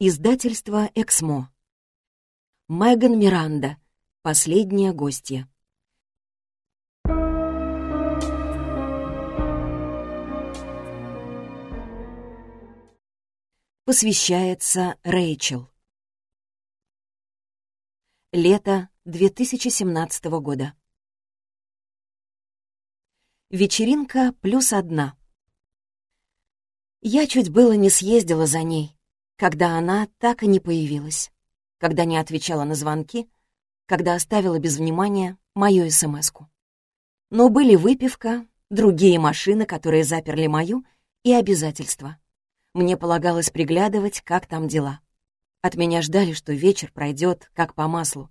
Издательство «Эксмо». Меган Миранда. Последняя гостья. Посвящается Рэйчел. Лето 2017 года. Вечеринка плюс одна. Я чуть было не съездила за ней, когда она так и не появилась, когда не отвечала на звонки, когда оставила без внимания мою СМСку. Но были выпивка, другие машины, которые заперли мою, и обязательства. Мне полагалось приглядывать, как там дела. От меня ждали, что вечер пройдет, как по маслу.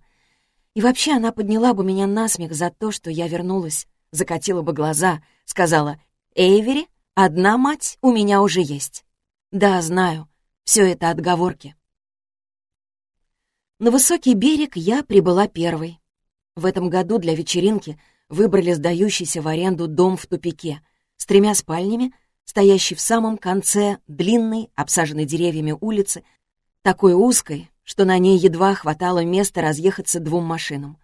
И вообще она подняла бы меня на смех за то, что я вернулась, закатила бы глаза, сказала «Эйвери, одна мать у меня уже есть». Да, знаю, все это отговорки. На высокий берег я прибыла первой. В этом году для вечеринки выбрали сдающийся в аренду дом в тупике с тремя спальнями, стоящий в самом конце длинной, обсаженной деревьями улицы, такой узкой, что на ней едва хватало места разъехаться двум машинам.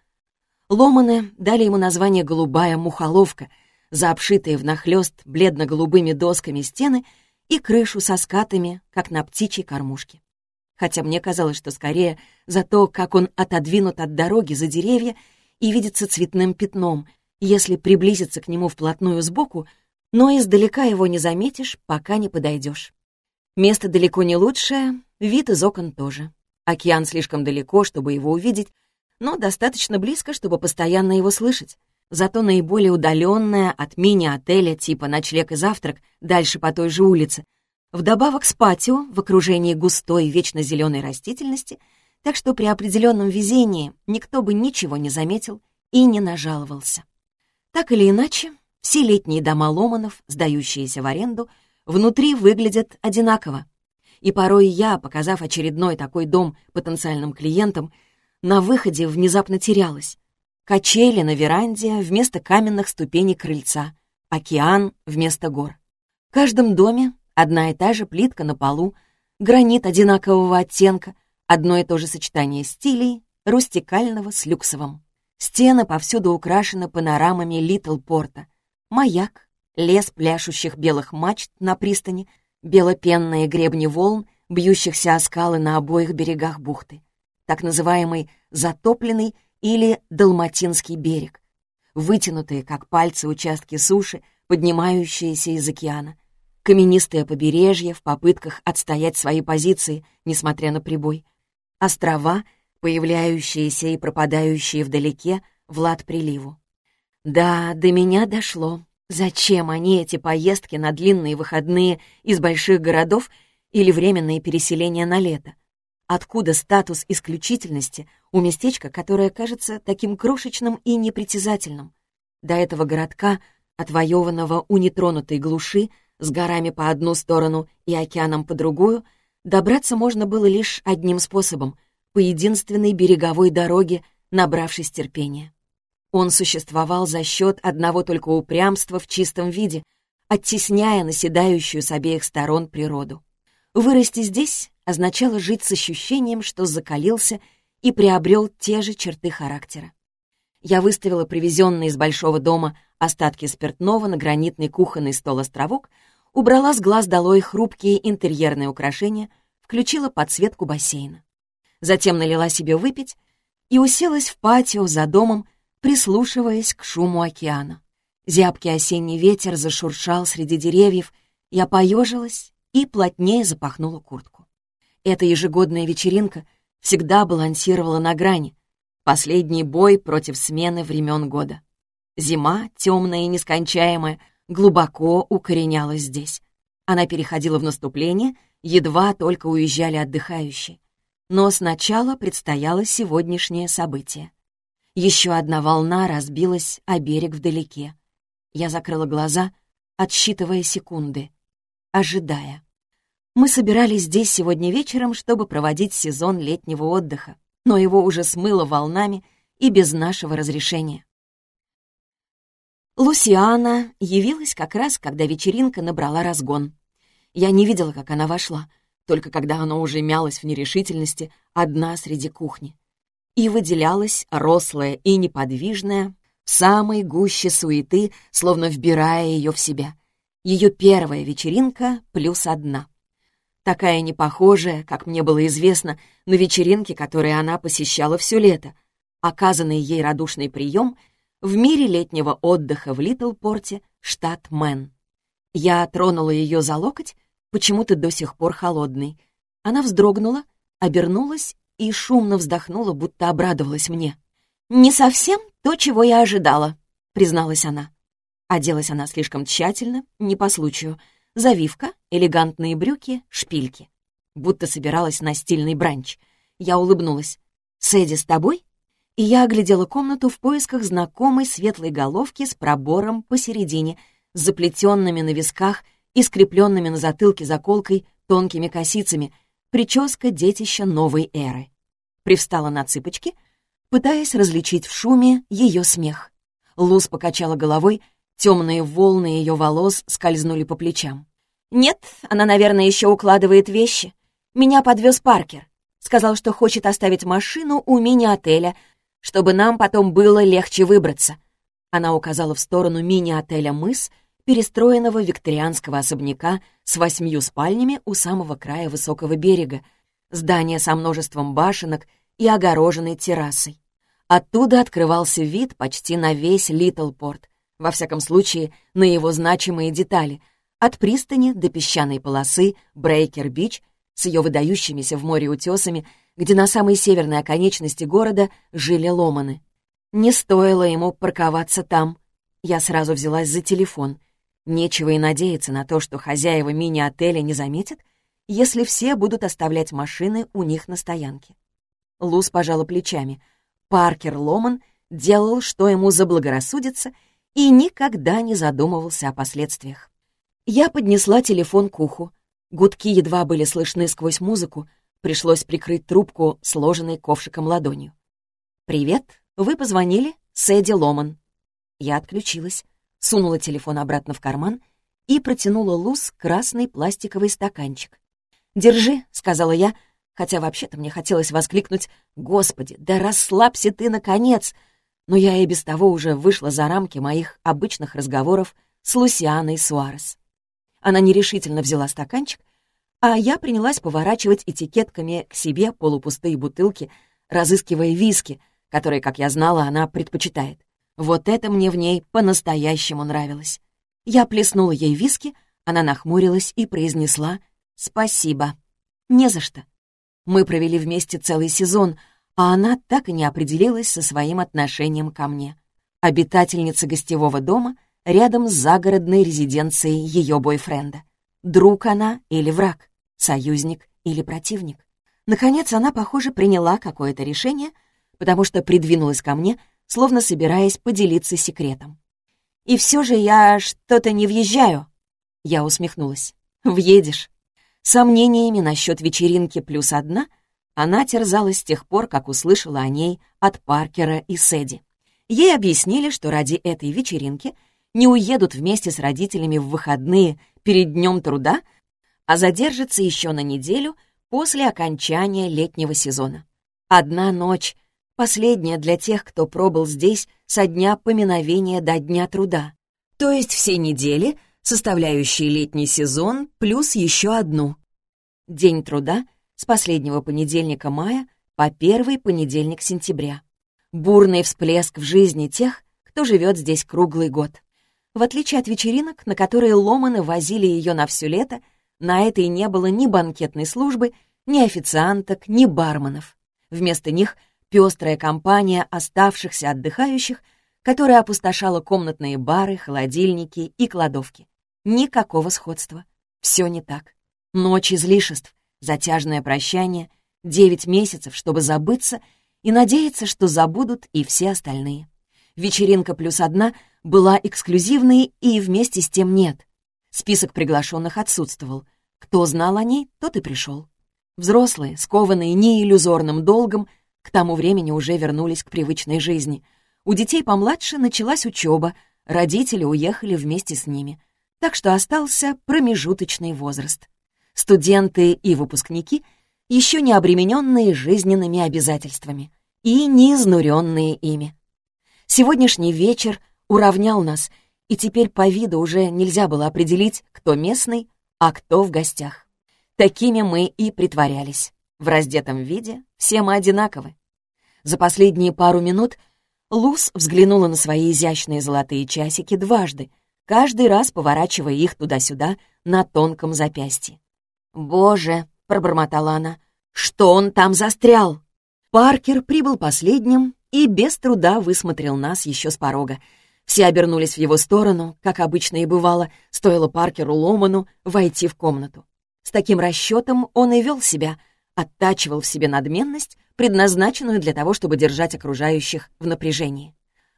Ломаны дали ему название «Голубая мухоловка», за обшитые внахлёст бледно-голубыми досками стены — и крышу со скатами, как на птичьей кормушке. Хотя мне казалось, что скорее за то, как он отодвинут от дороги за деревья и видится цветным пятном, если приблизиться к нему вплотную сбоку, но издалека его не заметишь, пока не подойдешь. Место далеко не лучшее, вид из окон тоже. Океан слишком далеко, чтобы его увидеть, но достаточно близко, чтобы постоянно его слышать зато наиболее удаленная от мини-отеля типа «Ночлег и завтрак» дальше по той же улице, вдобавок с патио в окружении густой вечно зеленой растительности, так что при определенном везении никто бы ничего не заметил и не нажаловался. Так или иначе, все летние дома Ломанов, сдающиеся в аренду, внутри выглядят одинаково. И порой я, показав очередной такой дом потенциальным клиентам, на выходе внезапно терялась. Качели на веранде вместо каменных ступеней крыльца, океан вместо гор. В каждом доме одна и та же плитка на полу, гранит одинакового оттенка, одно и то же сочетание стилей, рустикального с люксовым. Стены повсюду украшены панорамами Литл Порта. Маяк, лес пляшущих белых мачт на пристани, белопенные гребни волн, бьющихся о скалы на обоих берегах бухты. Так называемый затопленный или Далматинский берег, вытянутые, как пальцы, участки суши, поднимающиеся из океана, каменистые побережья в попытках отстоять свои позиции, несмотря на прибой, острова, появляющиеся и пропадающие вдалеке в лад приливу. Да, до меня дошло. Зачем они, эти поездки на длинные выходные из больших городов или временные переселения на лето? Откуда статус исключительности у местечка, которое кажется таким крошечным и непритязательным? До этого городка, отвоеванного у нетронутой глуши, с горами по одну сторону и океаном по другую, добраться можно было лишь одним способом — по единственной береговой дороге, набравшись терпения. Он существовал за счет одного только упрямства в чистом виде, оттесняя наседающую с обеих сторон природу. Вырасти здесь означало жить с ощущением, что закалился и приобрел те же черты характера. Я выставила привезенные из большого дома остатки спиртного на гранитный кухонный стол-островок, убрала с глаз долой хрупкие интерьерные украшения, включила подсветку бассейна. Затем налила себе выпить и уселась в патио за домом, прислушиваясь к шуму океана. Зябкий осенний ветер зашуршал среди деревьев, я поежилась и плотнее запахнула куртку. Эта ежегодная вечеринка всегда балансировала на грани. Последний бой против смены времен года. Зима, темная и нескончаемая, глубоко укоренялась здесь. Она переходила в наступление, едва только уезжали отдыхающие. Но сначала предстояло сегодняшнее событие. Еще одна волна разбилась о берег вдалеке. Я закрыла глаза, отсчитывая секунды, ожидая. Мы собирались здесь сегодня вечером, чтобы проводить сезон летнего отдыха, но его уже смыло волнами и без нашего разрешения. Лусиана явилась как раз, когда вечеринка набрала разгон. Я не видела, как она вошла, только когда оно уже мялось в нерешительности, одна среди кухни. И выделялась, рослая и неподвижная, в самой гуще суеты, словно вбирая ее в себя. Ее первая вечеринка плюс одна. Такая непохожая, как мне было известно, на вечеринке, которые она посещала все лето. Оказанный ей радушный прием в мире летнего отдыха в Литлпорте, штат Мэн. Я тронула ее за локоть, почему-то до сих пор холодный. Она вздрогнула, обернулась и шумно вздохнула, будто обрадовалась мне. «Не совсем то, чего я ожидала», — призналась она. Оделась она слишком тщательно, не по случаю — Завивка, элегантные брюки, шпильки. Будто собиралась на стильный бранч. Я улыбнулась. «Сэдди с тобой?» И я оглядела комнату в поисках знакомой светлой головки с пробором посередине, с заплетенными на висках и скрепленными на затылке заколкой тонкими косицами, прическа детища новой эры. Привстала на цыпочки, пытаясь различить в шуме ее смех. Луз покачала головой, Темные волны ее волос скользнули по плечам. «Нет, она, наверное, еще укладывает вещи. Меня подвез Паркер. Сказал, что хочет оставить машину у мини-отеля, чтобы нам потом было легче выбраться». Она указала в сторону мини-отеля «Мыс», перестроенного викторианского особняка с восьмью спальнями у самого края высокого берега, здание со множеством башенок и огороженной террасой. Оттуда открывался вид почти на весь Литлпорт, во всяком случае, на его значимые детали, от пристани до песчаной полосы Брейкер-Бич с ее выдающимися в море утесами, где на самой северной оконечности города жили Ломаны. Не стоило ему парковаться там. Я сразу взялась за телефон. Нечего и надеяться на то, что хозяева мини-отеля не заметят, если все будут оставлять машины у них на стоянке. Луз пожала плечами. Паркер Ломан делал, что ему заблагорассудится, и никогда не задумывался о последствиях. Я поднесла телефон к уху. Гудки едва были слышны сквозь музыку, пришлось прикрыть трубку, сложенной ковшиком ладонью. «Привет, вы позвонили? Сэдди Ломан». Я отключилась, сунула телефон обратно в карман и протянула Луз красный пластиковый стаканчик. «Держи», — сказала я, хотя вообще-то мне хотелось воскликнуть «Господи, да расслабься ты, наконец!» Но я и без того уже вышла за рамки моих обычных разговоров с Лусианой Суарес. Она нерешительно взяла стаканчик, а я принялась поворачивать этикетками к себе полупустые бутылки, разыскивая виски, которые, как я знала, она предпочитает. Вот это мне в ней по-настоящему нравилось. Я плеснула ей виски, она нахмурилась и произнесла «Спасибо». «Не за что». Мы провели вместе целый сезон — а она так и не определилась со своим отношением ко мне. Обитательница гостевого дома рядом с загородной резиденцией ее бойфренда. Друг она или враг, союзник или противник. Наконец она, похоже, приняла какое-то решение, потому что придвинулась ко мне, словно собираясь поделиться секретом. «И все же я что-то не въезжаю», — я усмехнулась. «Въедешь». Сомнениями насчет вечеринки плюс одна — она терзалась с тех пор, как услышала о ней от Паркера и Сэдди. Ей объяснили, что ради этой вечеринки не уедут вместе с родителями в выходные перед днем труда, а задержатся еще на неделю после окончания летнего сезона. Одна ночь, последняя для тех, кто пробыл здесь со дня поминовения до дня труда. То есть все недели, составляющие летний сезон, плюс еще одну. День труда с последнего понедельника мая по первый понедельник сентября. Бурный всплеск в жизни тех, кто живет здесь круглый год. В отличие от вечеринок, на которые Ломаны возили ее на все лето, на этой не было ни банкетной службы, ни официанток, ни барменов. Вместо них пестрая компания оставшихся отдыхающих, которая опустошала комнатные бары, холодильники и кладовки. Никакого сходства. Все не так. Ночь излишеств, затяжное прощание, девять месяцев, чтобы забыться и надеяться, что забудут и все остальные. Вечеринка плюс одна была эксклюзивной и вместе с тем нет. Список приглашенных отсутствовал. Кто знал о ней, тот и пришел. Взрослые, скованные не иллюзорным долгом, к тому времени уже вернулись к привычной жизни. У детей помладше началась учеба, родители уехали вместе с ними. Так что остался промежуточный возраст. Студенты и выпускники, еще не обремененные жизненными обязательствами и не изнуренные ими. Сегодняшний вечер уравнял нас, и теперь по виду уже нельзя было определить, кто местный, а кто в гостях. Такими мы и притворялись. В раздетом виде все мы одинаковы. За последние пару минут Луз взглянула на свои изящные золотые часики дважды, каждый раз поворачивая их туда-сюда на тонком запястье. «Боже!» — пробормотала она. «Что он там застрял?» Паркер прибыл последним и без труда высмотрел нас еще с порога. Все обернулись в его сторону, как обычно и бывало, стоило Паркеру Ломану войти в комнату. С таким расчетом он и вел себя, оттачивал в себе надменность, предназначенную для того, чтобы держать окружающих в напряжении.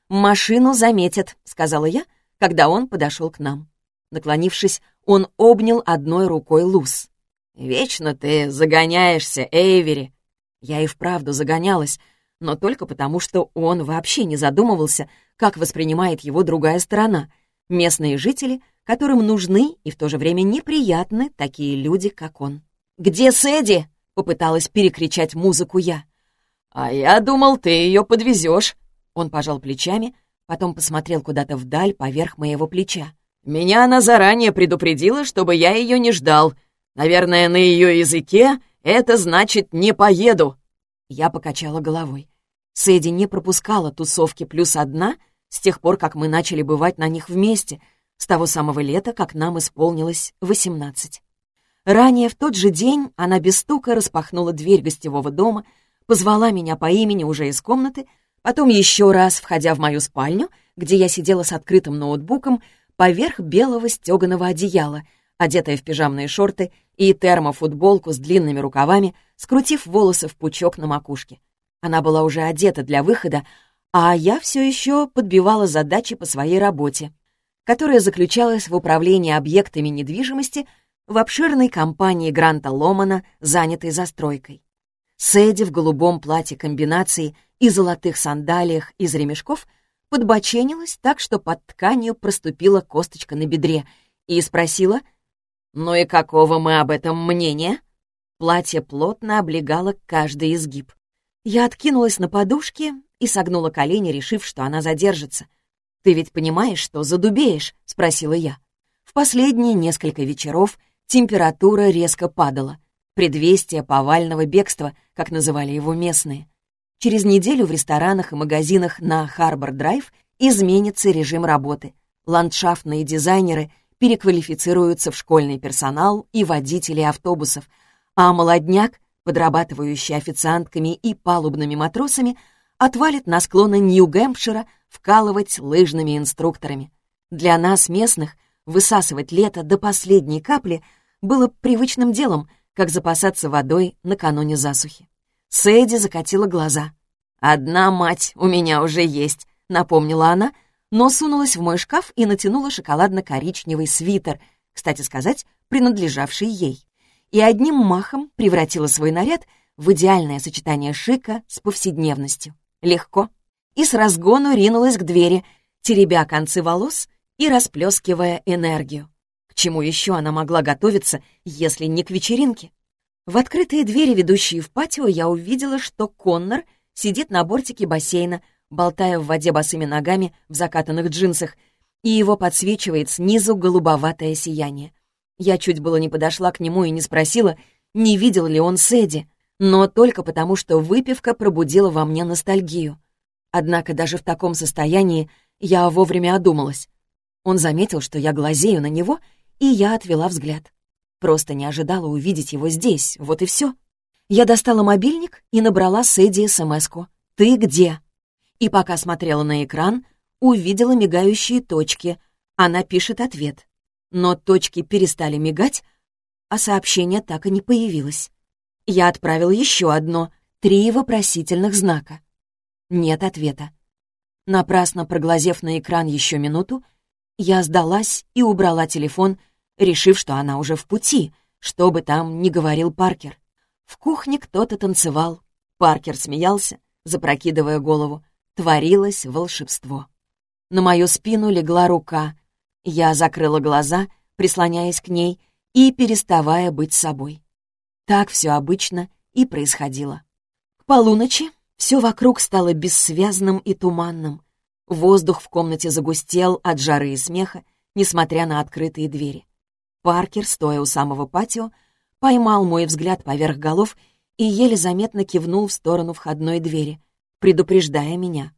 «Машину заметят», — сказала я, когда он подошел к нам. Наклонившись, он обнял одной рукой Луз. «Вечно ты загоняешься, Эйвери!» Я и вправду загонялась, но только потому, что он вообще не задумывался, как воспринимает его другая сторона, местные жители, которым нужны и в то же время неприятны такие люди, как он. «Где Сэдди?» — попыталась перекричать музыку я. «А я думал, ты ее подвезешь». Он пожал плечами, потом посмотрел куда-то вдаль поверх моего плеча. «Меня она заранее предупредила, чтобы я ее не ждал. Наверное, на ее языке это значит «не поеду». Я покачала головой. Сэдди не пропускала тусовки плюс одна с тех пор, как мы начали бывать на них вместе, с того самого лета, как нам исполнилось восемнадцать. Ранее в тот же день она без стука распахнула дверь гостевого дома, позвала меня по имени уже из комнаты, потом еще раз, входя в мою спальню, где я сидела с открытым ноутбуком, поверх белого стеганого одеяла, одетая в пижамные шорты и термофутболку с длинными рукавами, скрутив волосы в пучок на макушке. Она была уже одета для выхода, а я все еще подбивала задачи по своей работе, которая заключалась в управлении объектами недвижимости в обширной компании Гранта Ломана, занятой застройкой. Сэдди в голубом платье комбинации и золотых сандалиях из ремешков подбоченилась так, что под тканью проступила косточка на бедре, и спросила, «Ну и какого мы об этом мнения?» Платье плотно облегало каждый изгиб. Я откинулась на подушке и согнула колени, решив, что она задержится. «Ты ведь понимаешь, что задубеешь?» — спросила я. В последние несколько вечеров температура резко падала — предвестие повального бегства, как называли его местные. Через неделю в ресторанах и магазинах на Харбор-Драйв изменится режим работы. Ландшафтные дизайнеры переквалифицируются в школьный персонал и водители автобусов, а молодняк, подрабатывающий официантками и палубными матросами, отвалит на склоны Нью-Гэмпшира вкалывать лыжными инструкторами. Для нас, местных, высасывать лето до последней капли было привычным делом, как запасаться водой накануне засухи. Сэдди закатила глаза. «Одна мать у меня уже есть», — напомнила она, но сунулась в мой шкаф и натянула шоколадно-коричневый свитер, кстати сказать, принадлежавший ей, и одним махом превратила свой наряд в идеальное сочетание шика с повседневностью. Легко. И с разгону ринулась к двери, теребя концы волос и расплескивая энергию чему еще она могла готовиться, если не к вечеринке? В открытые двери, ведущие в патио, я увидела, что Коннор сидит на бортике бассейна, болтая в воде босыми ногами в закатанных джинсах, и его подсвечивает снизу голубоватое сияние. Я чуть было не подошла к нему и не спросила, не видел ли он Сэдди, но только потому, что выпивка пробудила во мне ностальгию. Однако даже в таком состоянии я вовремя одумалась. Он заметил, что я глазею на него — и я отвела взгляд. Просто не ожидала увидеть его здесь, вот и все. Я достала мобильник и набрала Сэдди смс-ку. «Ты где?» И пока смотрела на экран, увидела мигающие точки. Она пишет ответ. Но точки перестали мигать, а сообщение так и не появилось. Я отправила еще одно, три вопросительных знака. Нет ответа. Напрасно проглазев на экран еще минуту, я сдалась и убрала телефон, решив, что она уже в пути, что бы там ни говорил Паркер. В кухне кто-то танцевал. Паркер смеялся, запрокидывая голову. Творилось волшебство. На мою спину легла рука. Я закрыла глаза, прислоняясь к ней, и переставая быть собой. Так все обычно и происходило. К полуночи все вокруг стало бессвязным и туманным. Воздух в комнате загустел от жары и смеха, несмотря на открытые двери. Паркер, стоя у самого патио, поймал мой взгляд поверх голов и еле заметно кивнул в сторону входной двери, предупреждая меня.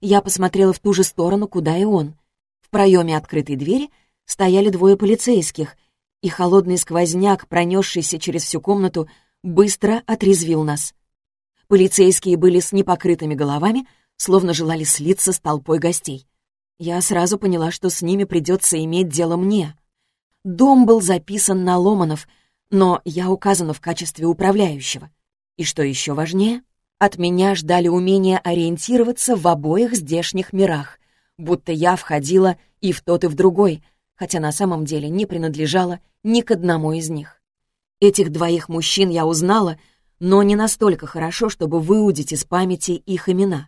Я посмотрела в ту же сторону, куда и он. В проеме открытой двери стояли двое полицейских, и холодный сквозняк, пронесшийся через всю комнату, быстро отрезвил нас. Полицейские были с непокрытыми головами, словно желали слиться с толпой гостей. Я сразу поняла, что с ними придется иметь дело мне. Дом был записан на Ломанов, но я указана в качестве управляющего. И что еще важнее, от меня ждали умения ориентироваться в обоих здешних мирах, будто я входила и в тот, и в другой, хотя на самом деле не принадлежала ни к одному из них. Этих двоих мужчин я узнала, но не настолько хорошо, чтобы выудить из памяти их имена.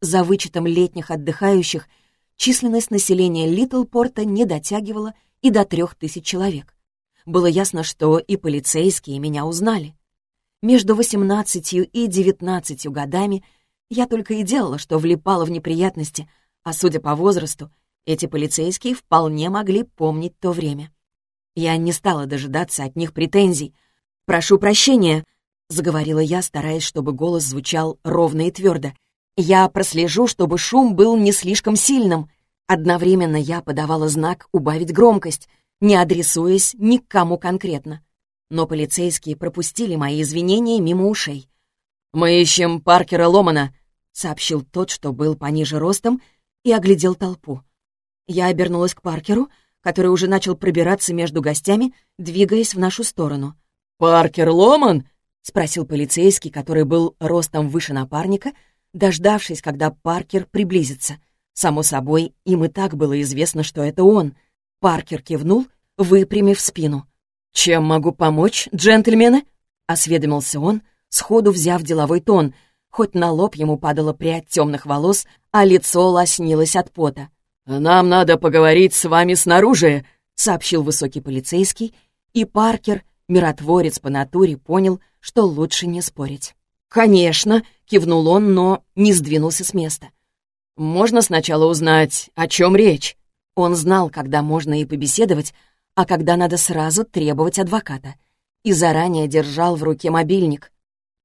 За вычетом летних отдыхающих численность населения Литлпорта не дотягивала и до трех тысяч человек. Было ясно, что и полицейские меня узнали. Между 18 и 19 годами я только и делала, что влипала в неприятности, а судя по возрасту, эти полицейские вполне могли помнить то время. Я не стала дожидаться от них претензий. «Прошу прощения», — заговорила я, стараясь, чтобы голос звучал ровно и твердо. «Я прослежу, чтобы шум был не слишком сильным». Одновременно я подавала знак убавить громкость, не адресуясь ни к кому конкретно но полицейские пропустили мои извинения мимо ушей. «Мы ищем Паркера Ломана», — сообщил тот, что был пониже ростом, и оглядел толпу. Я обернулась к Паркеру, который уже начал пробираться между гостями, двигаясь в нашу сторону. «Паркер Ломан?» — спросил полицейский, который был ростом выше напарника, дождавшись, когда Паркер приблизится. Само собой, им и так было известно, что это он. Паркер кивнул, выпрямив спину. «Чем могу помочь, джентльмены?» — осведомился он, сходу взяв деловой тон, хоть на лоб ему падала прядь темных волос, а лицо лоснилось от пота. «Нам надо поговорить с вами снаружи», — сообщил высокий полицейский, и Паркер, миротворец по натуре, понял, что лучше не спорить. «Конечно», — кивнул он, но не сдвинулся с места. «Можно сначала узнать, о чем речь?» Он знал, когда можно и побеседовать, а когда надо сразу требовать адвоката. И заранее держал в руке мобильник.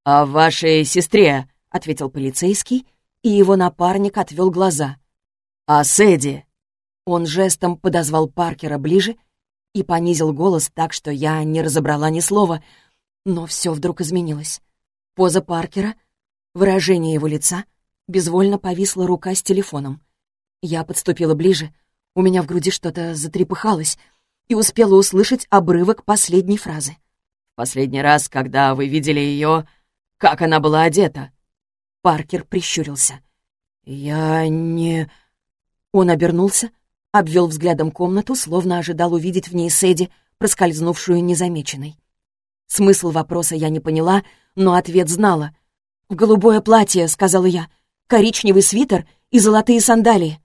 «А вашей сестре?» — ответил полицейский, и его напарник отвел глаза. «А Сэдди?» Он жестом подозвал Паркера ближе и понизил голос так, что я не разобрала ни слова, но все вдруг изменилось. Поза Паркера, выражение его лица, безвольно повисла рука с телефоном. Я подступила ближе, у меня в груди что-то затрепыхалось — и успела услышать обрывок последней фразы. «Последний раз, когда вы видели ее, как она была одета?» Паркер прищурился. «Я не...» Он обернулся, обвел взглядом комнату, словно ожидал увидеть в ней Сэдди, проскользнувшую незамеченной. Смысл вопроса я не поняла, но ответ знала. «В голубое платье», — сказала я, — «коричневый свитер и золотые сандалии».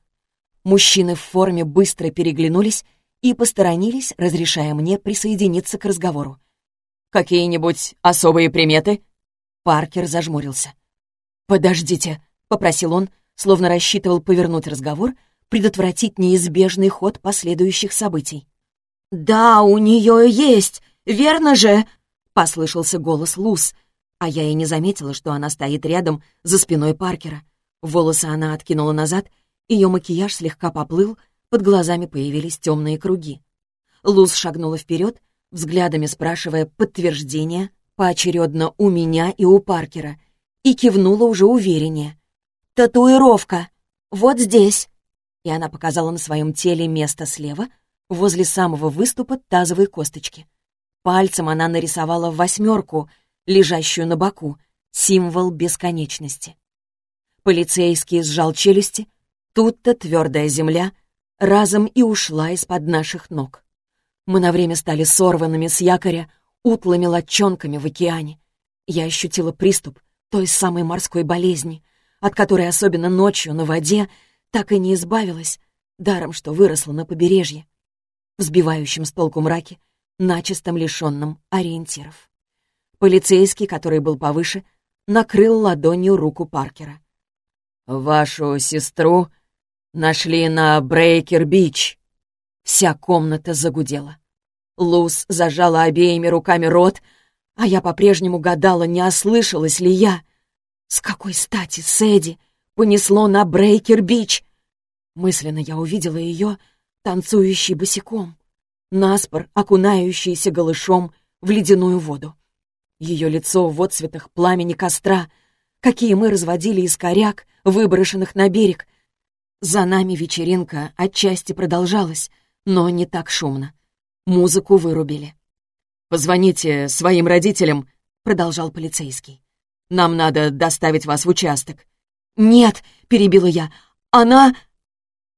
Мужчины в форме быстро переглянулись и посторонились, разрешая мне присоединиться к разговору. «Какие-нибудь особые приметы?» Паркер зажмурился. «Подождите», — попросил он, словно рассчитывал повернуть разговор, предотвратить неизбежный ход последующих событий. «Да, у нее есть, верно же?» — послышался голос Луз, а я и не заметила, что она стоит рядом, за спиной Паркера. Волосы она откинула назад, ее макияж слегка поплыл, под глазами появились темные круги. Луз шагнула вперед, взглядами спрашивая подтверждение поочередно у меня и у Паркера, и кивнула уже увереннее. «Татуировка! Вот здесь!» И она показала на своем теле место слева, возле самого выступа тазовой косточки. Пальцем она нарисовала восьмерку, лежащую на боку, символ бесконечности. Полицейский сжал челюсти, тут-то твердая земля — разом и ушла из-под наших ног. Мы на время стали сорванными с якоря, утлыми лодчонками в океане. Я ощутила приступ той самой морской болезни, от которой особенно ночью на воде так и не избавилась, даром что выросла на побережье. В сбивающем с толку мраке начисто лишенным ориентиров. Полицейский, который был повыше, накрыл ладонью руку Паркера. «Вашу сестру нашли на Брейкер-Бич». Вся комната загудела. Луз зажала обеими руками рот, а я по-прежнему гадала, не ослышалась ли я. С какой стати Сэдди понесло на Брейкер-Бич? Мысленно я увидела ее, танцующей босиком, наспор окунающейся голышом в ледяную воду. Ее лицо в отцветах пламени костра, какие мы разводили из коряк, выброшенных на берег. За нами вечеринка отчасти продолжалась, но не так шумно. Музыку вырубили. «Позвоните своим родителям», — продолжал полицейский. «Нам надо доставить вас в участок». «Нет», — перебила я, — «она...»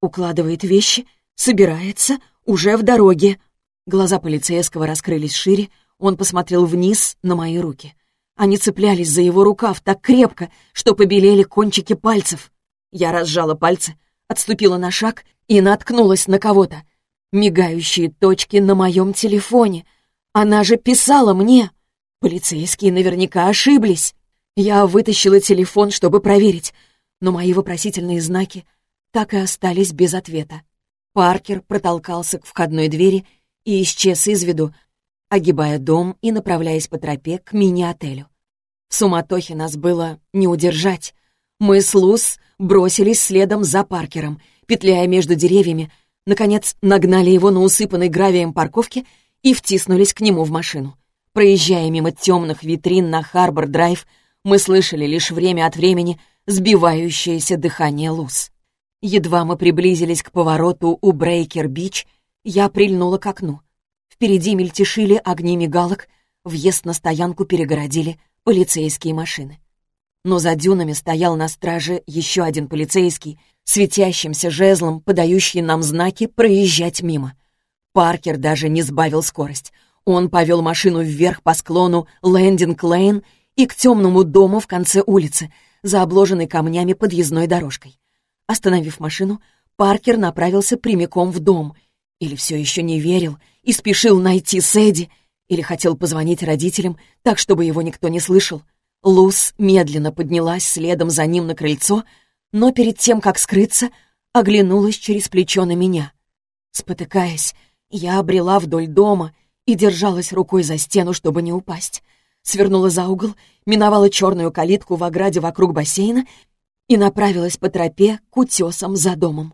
Укладывает вещи, собирается, уже в дороге. Глаза полицейского раскрылись шире, он посмотрел вниз на мои руки. Они цеплялись за его рукав так крепко, что побелели кончики пальцев. Я разжала пальцы, отступила на шаг и наткнулась на кого-то. Мигающие точки на моем телефоне. Она же писала мне. Полицейские наверняка ошиблись. Я вытащила телефон, чтобы проверить, но мои вопросительные знаки так и остались без ответа. Паркер протолкался к входной двери и исчез из виду, огибая дом и направляясь по тропе к мини-отелю. В суматохе нас было не удержать. Мы с Луз бросились следом за Паркером, петляя между деревьями, Наконец, нагнали его на усыпанной гравием парковке и втиснулись к нему в машину. Проезжая мимо темных витрин на Харбор-драйв, мы слышали лишь время от времени сбивающееся дыхание Луз. Едва мы приблизились к повороту у Брейкер-Бич, я прильнула к окну. Впереди мельтешили огни мигалок, въезд на стоянку перегородили полицейские машины. Но за дюнами стоял на страже еще один полицейский, светящимся жезлом, подающий нам знаки проезжать мимо. Паркер даже не сбавил скорость. Он повел машину вверх по склону Лендинг-Лейн и к темному дому в конце улицы, за обложенной камнями подъездной дорожкой. Остановив машину, Паркер направился прямиком в дом. Или все еще не верил и спешил найти Сэдди, или хотел позвонить родителям так, чтобы его никто не слышал. Луз медленно поднялась следом за ним на крыльцо, но перед тем, как скрыться, оглянулась через плечо на меня. Спотыкаясь, я брела вдоль дома и держалась рукой за стену, чтобы не упасть. Свернула за угол, миновала черную калитку в ограде вокруг бассейна и направилась по тропе к утесам за домом.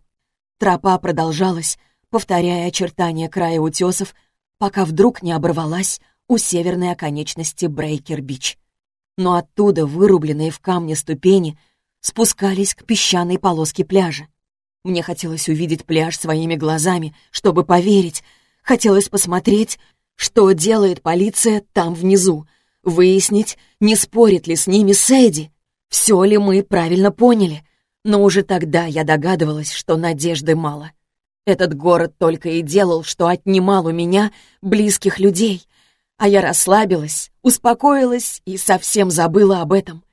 Тропа продолжалась, повторяя очертания края утесов, пока вдруг не оборвалась у северной оконечности Брейкер-Бич. Но оттуда, вырубленные в камне ступени, спускались к песчаной полоске пляжа. Мне хотелось увидеть пляж своими глазами, чтобы поверить. Хотелось посмотреть, что делает полиция там внизу. Выяснить, не спорит ли с ними Сэдди. Все ли мы правильно поняли. Но уже тогда я догадывалась, что надежды мало. Этот город только и делал, что отнимал у меня близких людей. А я расслабилась, успокоилась и совсем забыла об этом.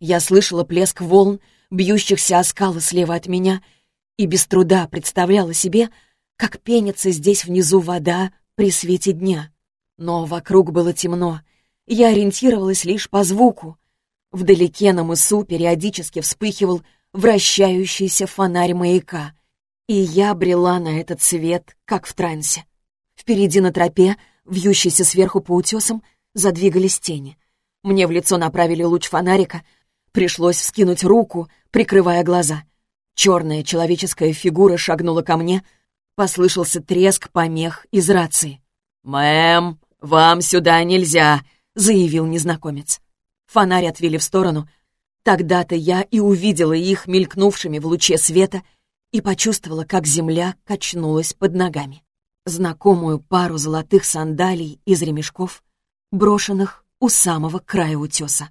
Я слышала плеск волн, бьющихся о скалы слева от меня, и без труда представляла себе, как пенится здесь внизу вода при свете дня. Но вокруг было темно, я ориентировалась лишь по звуку. Вдалеке на мысу периодически вспыхивал вращающийся фонарь маяка, и я брела на этот свет, как в трансе. Впереди на тропе, вьющейся сверху по утесам, задвигались тени. Мне в лицо направили луч фонарика — Пришлось вскинуть руку, прикрывая глаза. Черная человеческая фигура шагнула ко мне. Послышался треск помех из рации. «Мэм, вам сюда нельзя», — заявил незнакомец. Фонарь отвели в сторону. Тогда-то я и увидела их, мелькнувшими в луче света, и почувствовала, как земля качнулась под ногами. Знакомую пару золотых сандалий из ремешков, брошенных у самого края утеса.